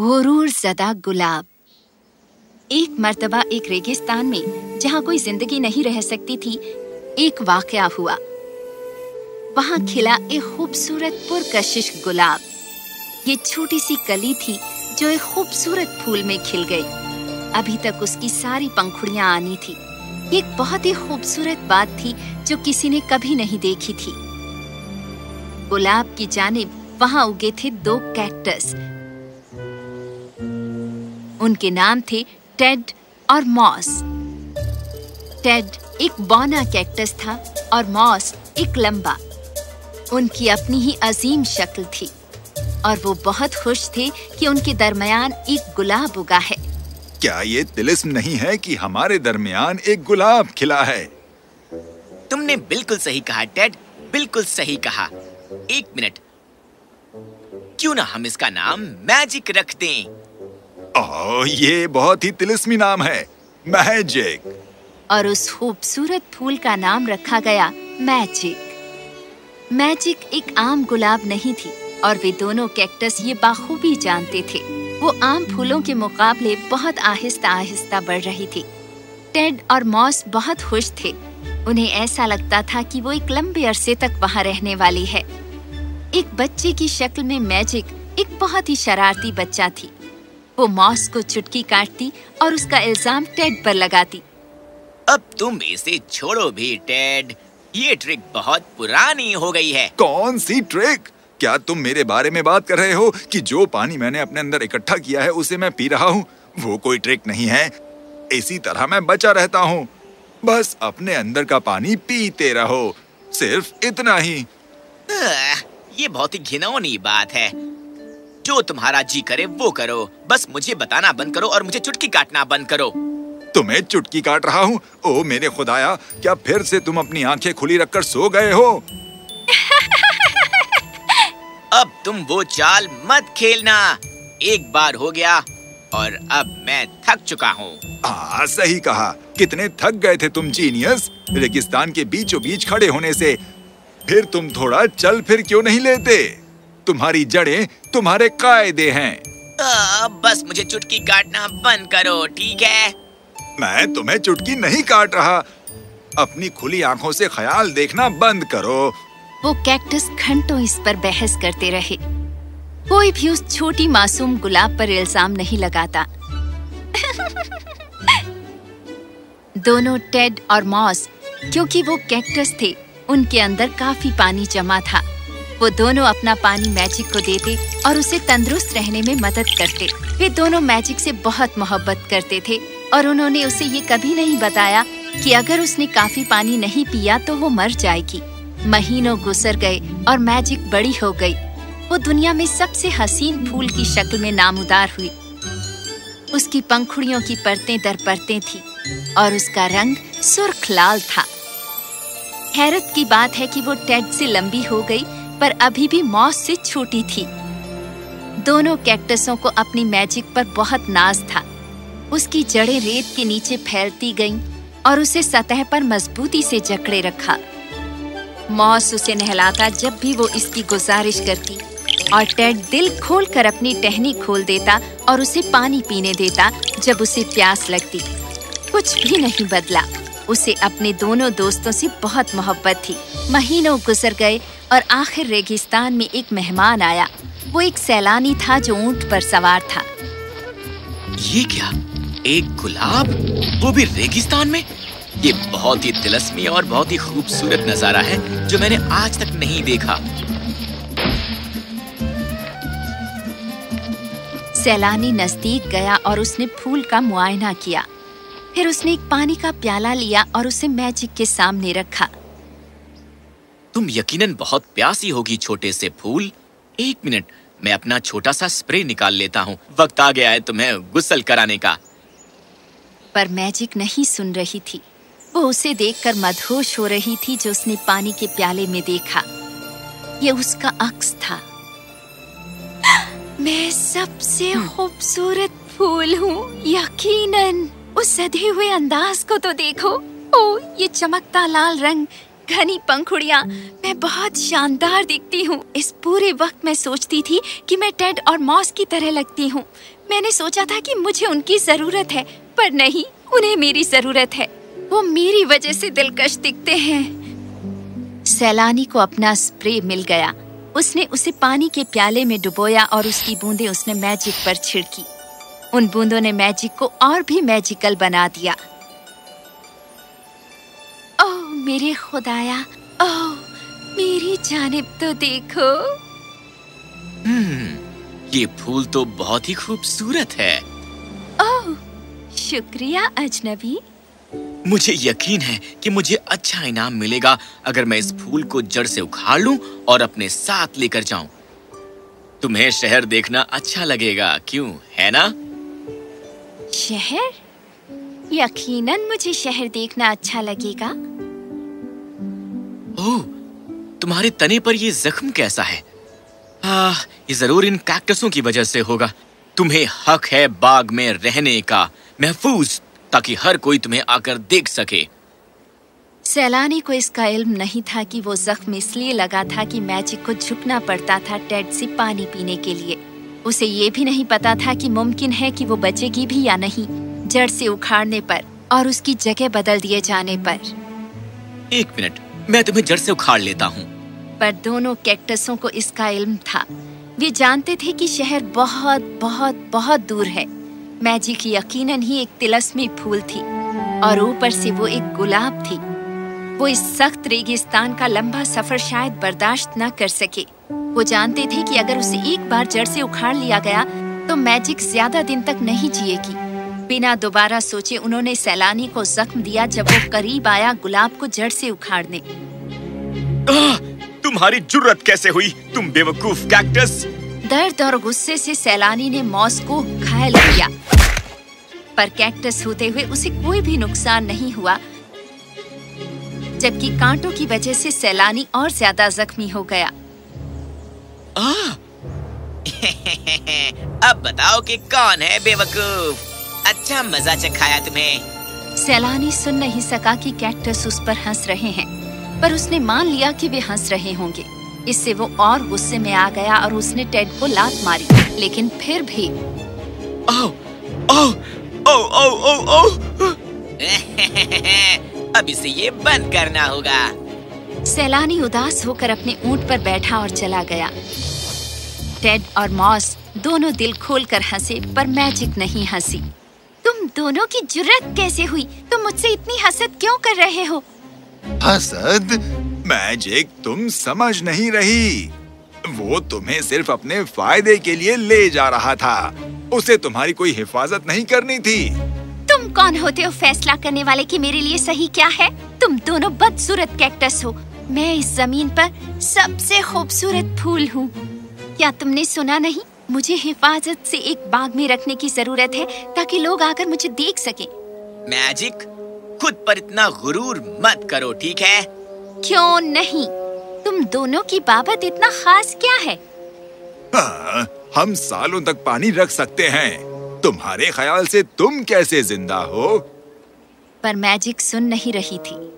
गुरूर जदा गुलाब। एक मर्तबा एक रेगिस्तान में, जहाँ कोई ज़िंदगी नहीं रह सकती थी, एक वाकया हुआ। वहाँ खिला एक खूबसूरत पुरकशिश गुलाब। ये छोटी सी कली थी, जो एक खूबसूरत फूल में खिल गई। अभी तक उसकी सारी पंखुड़ियाँ आनी थी। एक बहुत ही खूबसूरत बात थी, जो किसी ने कभी नहीं देखी थी। गुलाब की जानिब वहाँ उगे थे दो कैक्टस उनके नाम थे टेड और मॉस। टेड एक बौना कैक्टस था और मॉस एक लंबा। उनकी अपनी ही अजीम शक्ल थी और वो बहुत खुश थे कि उनके दरमियान एक गुलाब उगा है। क्या ये तिलिस्म नहीं है कि हमारे दरमियान एक गुलाब खिला है? तुमने बिल्कुल सही कहा टेड बिल्कुल सही कहा। एक मिनट। क्यों ना हम इसका नाम मैजिक रख दें? ओह ये बहुत ही तिलिस्मी नाम है। मैजिक। और उस खूबसूरत फूल का नाम रखा गया मैजिक। मैजिक एक आम गुलाब नहीं थी और वे दोनों कैक्टस ये बाखूबी जानते थे। वो आम फूलों के मुकाबले बहुत आहिस्ता आहिस्ता बढ़ रही थी। टेड और मॉस बहुत खुश थे। उन्हें ऐसा लगता था कि वो एक लंबे अरसे तक वहाँ रहने वाली है। एक बच्चे की शक्ल में मैजिक एक बहुत ही शरारती बच्चा थी। वो मॉस को चुटकी काटती और उसका इल्ज़ाम टेड पर लगाती। अब तुम इसे छोड़ो भी टेड। ये ट्रिक बहुत पुरानी हो गई है। कौन सी ट्रिक? क्या तुम मेरे बारे में बात कर रहे हो कि जो पानी मैंने अपने अंदर इकट्ठा किया है उसे मैं पी रहा हूँ? वो कोई ट्रिक नहीं है। इसी तरह मैं बचा रहता हूँ। बस अपने अंदर का पानी पीते रहो। सिर्फ़ इतना ही। ये बहुत ही घिनौनी बात है। जो तुम्हारा जी करे वो करो। बस मुझे बताना बंद करो और मुझे चुटकी काटना बंद करो। तुम्हें चुटकी काट रहा हूँ? ओ मेरे खुदाया क्या फिर से तुम अपनी आँखें खुली रखकर सो गए हो? अब तुम वो चाल मत खेलना। एक बार हो गया और अब मैं थक चुका हूँ। हाँ सही कहा। कितने थक गए थे तुम जीनियस। रेगिस्तान के बीचों बीच खड़े होने से फिर तुम थोड़ा चल फिर क्यों नहीं लेते? तुम्हारी जड़ें तुम्हारे कायदे हैं। आ, बस मुझे चुटकी काटना बंद करो ठीक है? मैं तुम्हें चुटकी नहीं काट रहा। अपनी खुली आँखों से ख्याल देखना बंद करो। वो कैक्टस घंटों इस पर बहस करते रहे। कोई भी उस छोटी मासूम गुलाब पर इल्ज़ाम नहीं लगाता। दोनों टेड और मॉस क्योंकि वो कैक्टस थे उनके अंदर काफ़ी पानी जमा था। वो दोनों अपना पानी मैजिक को देते और उसे तंदुरुस्त रहने में मदद करते। वे दोनों मैजिक से बहुत मोहब्बत करते थे और उन्होंने उसे ये कभी नहीं बताया कि अगर उसने काफ़ी पानी नहीं पिया तो वो मर जाएगी। महीनों गुजर गए और मैजिक बड़ी हो गई। वो दुनिया में सबसे हसीन फूल की शक्ल में नामुदार हुई। उसकी पंखुड़ियों की परतें दर परतें थी और उसका रंग सुर्ख लाल था। हैरत की बात है कि वो टेड से लंबी हो गई, पर अभी भी मॉस से छोटी थी। दोनों कैक्टसों को अपनी मैजिक पर बहुत नाज था। उसकी जड़ें रेत के नीचे फैलती गईं और उसे सतह पर मजबूती से जकड़े रखा। मॉस उसे नहलाता जब भी वो इसकी गुजारिश करती और टेड दिल खोलकर अपनी टहनी खोल देता और उसे पानी पीने देता जब उसे प्यास लगती। कुछ भी नहीं बदला। उसे अपने दोनों दोस्तों से बहुत मोहब्बत थी। महीनों गुजर गए और आखिर रेगिस्तान में एक मेहमान आया। वो एक सैलानी था जो ऊँट पर सवार था। ये क्या? एक गुलाब? वो भी रेगिस्तान में? ये बहुत ही तिलस्मी और बहुत ही खूबसूरत नज़ारा है जो मैंने आज तक नहीं देखा। सैलानी नज़दीक गया और उसने फूल का मुआयना किया। फिर उसने एक पानी का प्याला लिया और उसे मैजिक के सामने रखा। तुम यकीनन बहुत प्यासी होगी छोटे से फूल। एक मिनट मैं अपना छोटा सा स्प्रे निकाल लेता हूँ। वक्त आ गया है तुम्हें गुस्सल कराने का। पर मैजिक नहीं सुन रही थी। वो उसे देखकर मदहोश हो रही थी जो उसने पानी के प्याले में देखा। ये उसका अक्स था। मैं सबसे खूबसूरत फूल हूँ यकीनन। उस सधे हुए अंदाज को तो देखो। ओ, ये चमकता लाल रंग, घनी पंखुड़िया। मैं बहुत शानदार दिखती हूँ। इस पूरे वक्त मैं सोचती थी कि मैं टेड और मॉस की तरह लगती हूँ। मैंने सोचा था कि मुझे उनकी ज़रूरत है, पर नहीं, उन्हें मेरी ज़रूरत है। वो मेरी वजह से दिलकश दिखते हैं। सैलानी को अपना स्प्रे मिल गया। उसने उसे पानी के प्याले में डुबोया और उसकी बूंदें उसने मैजिक पर छिड़की। उन बूंदों ने मैजिक को और भी मैजिकल बना दिया। ओह मेरे खुदाया ओह मेरी जानिब तो देखो। हम्म, ये फूल तो बहुत ही खूबसूरत है। ओह शुक्रिया अजनबी। मुझे यकीन है कि मुझे अच्छा इनाम मिलेगा अगर मैं इस फूल को जड़ से उखाड़ लूँ और अपने साथ लेकर जाऊँ। तुम्हें शहर देखना अच्छा लगेगा क्यों है ना? शहर? यकीनन मुझे शहर देखना अच्छा लगेगा। ओह तुम्हारे तने पर ये जख्म कैसा है? आ, ये ज़रूर इन कैक्टसों की वजह से होगा। तुम्हें हक है बाग में रहने का महफूज ताकि हर कोई तुम्हें आकर देख सके। सैलानी को इसका इल्म नहीं था कि वो जख्म इसलिए लगा था कि मैजिक को झुकना पड़ता था टेड से पानी पीने के लिए। उसे ये भी नहीं पता था कि मुमकिन है कि वो बचेगी भी या नहीं जड़ से उखाड़ने पर और उसकी जगह बदल दिए जाने पर। एक मिनट मैं तुम्हें जड़ से उखाड़ लेता हूँ। पर दोनों कैक्टसों को इसका इल्म था। वे जानते थे कि शहर बहुत बहुत बहुत दूर है। मैजिक यकीनन ही एक तिलस्मी फूल थी और ऊपर से वो एक गुलाब थी। वो इस सख्त रेगिस्तान का लंबा सफ़र शायद बर्दाश्त न कर सके। वो जानते थे कि अगर उसे एक बार जड़ से उखाड़ लिया गया तो मैजिक ज़्यादा दिन तक नहीं जिएगी। बिना दोबारा सोचे उन्होंने सैलानी को जख्म दिया जब वो करीब आया गुलाब को जड़ से उखाड़ने। आह, तुम्हारी जुर्रत कैसे हुई? तुम बेवकूफ़ कैक्टस दर्द और गुस्से से सैलानी ने मॉस को घायल किया। पर कैक्टस होते हुए उसे कोई भी नुकसान नहीं हुआ जबकि कांटों की वजह से सैलानी और ज़्यादा जख्मी हो गया। आह, अब बताओ कि कौन है बेवकूफ़? अच्छा मज़ा चखाया तुम्हें। सैलानी सुन नहीं सका कि कैक्टस उस पर हंस रहे हैं पर उसने मान लिया कि वे हंस रहे होंगे। इससे वो और गुस्से में आ गया और उसने टेड को लात मारी लेकिन फिर भी। आओ, आओ, आओ, आओ, आओ, आओ। अब इसे ये बंद करना होगा। सैलानी उदास होकर अपने ऊँट पर बैठा और चला गया। टेड और मॉस दोनों दिल खोलकर हंसे पर मैजिक नहीं हँसी। तुम दोनों की जुर्रत कैसे हुई? तुम मुझसे इतनी हसद क्यों कर रहे हो? हसद? मैजिक तुम समझ नहीं रही। वो तुम्हें सिर्फ़ अपने फ़ायदे के लिए ले जा रहा था। उसे तुम्हारी कोई हिफाजत नहीं करनी थी। तुम कौन होते हो फैसला करने वाले कि मेरे लिए सही क्या है? तुम दोनों बदसूरत कैक्टस हो। मैं इस ज़मीन पर सबसे खूबसूरत फूल हूँ। क्या तुमने सुना नहीं? मुझे हिफाजत से एक बाग में रखने की ज़रूरत है ताकि लोग आकर मुझे देख सके। मैजिक खुद पर इतना गुरूर मत करो ठीक है? क्यों नहीं? तुम दोनों की बाबत इतना खास क्या है? हाँ, हम सालों तक पानी रख सकते हैं। तुम्हारे ख्याल से तुम कैसे ज़िंदा हो? पर मैजिक सुन नहीं रही थी।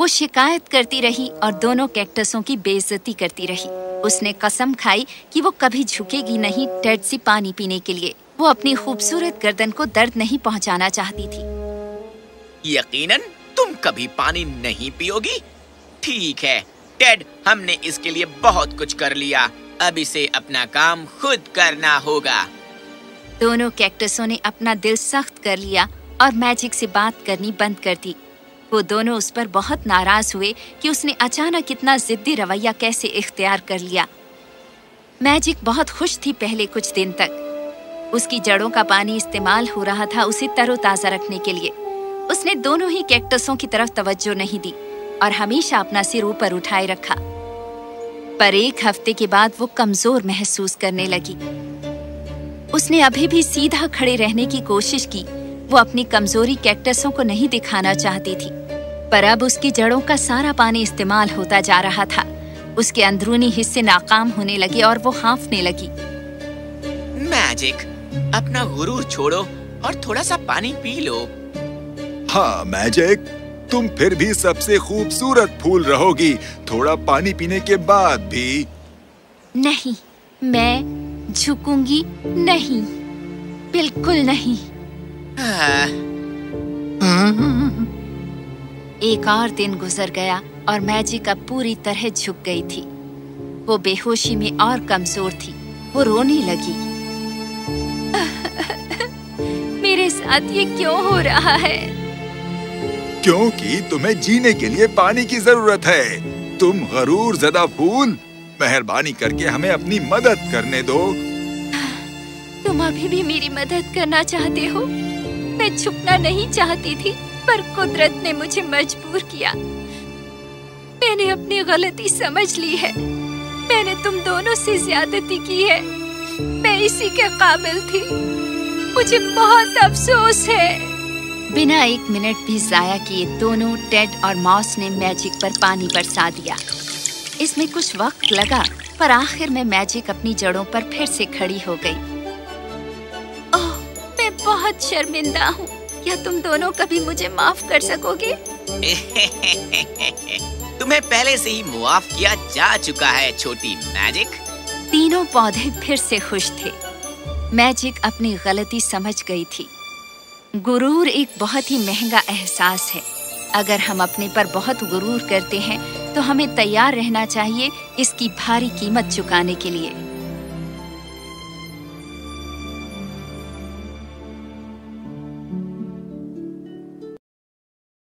वो शिकायत करती रही और दोनों कैक्टसों की बेइज्जती करती रही। उसने कसम खाई कि वो कभी झुकेगी नहीं टेड से पानी पीने के लिए। वो अपनी खूबसूरत गर्दन को दर्द नहीं पहुंचाना चाहती थी। यकीनन तुम कभी पानी नहीं पियोगी? ठीक है टेड हमने इसके लिए बहुत कुछ कर लिया। अब इसे अपना काम खुद करना होगा। दोनों कैक्टसों ने अपना दिल सख्त कर लिया और मैजिक से बात करनी बंद कर दी। वो दोनों उस पर बहुत नाराज़ हुए कि उसने अचानक इतना जिद्दी रवैया कैसे इख्तियार कर लिया। मैजिक बहुत खुश थी पहले कुछ दिन तक। उसकी जड़ों का पानी इस्तेमाल हो रहा था उसे तरोताजा रखने के लिए। उसने दोनों ही कैक्टसों की तरफ़ तवज्जो नहीं दी और हमेशा अपना सिर ऊपर उठाए रखा। पर एक हफ़्ते के बाद वो कमज़ोर महसूस करने लगी। उसने अभी भी सीधा खड़े रहने की कोशिश की। वो अपनी कमज़ोरी कैक्टसों को नहीं दिखाना चाहती थी। पर अब उसकी जड़ों का सारा पानी इस्तेमाल होता जा रहा था। उसके अंदरूनी हिस्से नाकाम होने लगे और वो हाँफने लगी। मैजिक अपना गुरूर छोड़ो और थोड़ा सा पानी पी लो। हाँ मैजिक तुम फिर भी सबसे खूबसूरत फूल रहोगी। थोड़ा पानी पीने के बाद भी। नहीं मैं झुकूँगी नहीं बिल्कुल नहीं। एक और दिन गुजर गया और मैजिक अब पूरी तरह झुक गई थी। वो बेहोशी में और कमज़ोर थी। वो रोने लगी। मेरे साथ ये क्यों हो रहा है? क्योंकि तुम्हें जीने के लिए पानी की ज़रूरत है। तुम गरूर जदा फूल मेहरबानी करके हमें अपनी मदद करने दो। तुम अभी भी मेरी मदद करना चाहते हो? मैं छुपना नहीं चाहती थी। पर कुदरत ने मुझे मजबूर किया। मैंने अपनी गलती समझ ली है। मैंने तुम दोनों से ज्यादती की है। मैं इसी के काबिल थी। मुझे बहुत अफसोस है। बिना एक मिनट भी जाया किए दोनों टेड और मॉस ने मैजिक पर पानी बरसा दिया। इसमें कुछ वक्त लगा पर आखिर में मैजिक अपनी जड़ों पर फिर से खड़ी हो गई। ओह मैं बहुत शर्मिंदा हूँ। क्या तुम दोनों कभी मुझे माफ़ कर सकोगे? तुम्हें पहले से ही मुआफ किया जा चुका है छोटी मैजिक। तीनों पौधे फिर से खुश थे। मैजिक अपनी गलती समझ गई थी। गुरूर एक बहुत ही महँगा एहसास है। अगर हम अपने पर बहुत गुरूर करते हैं तो हमें तैयार रहना चाहिए इसकी भारी कीमत चुकाने के लिए।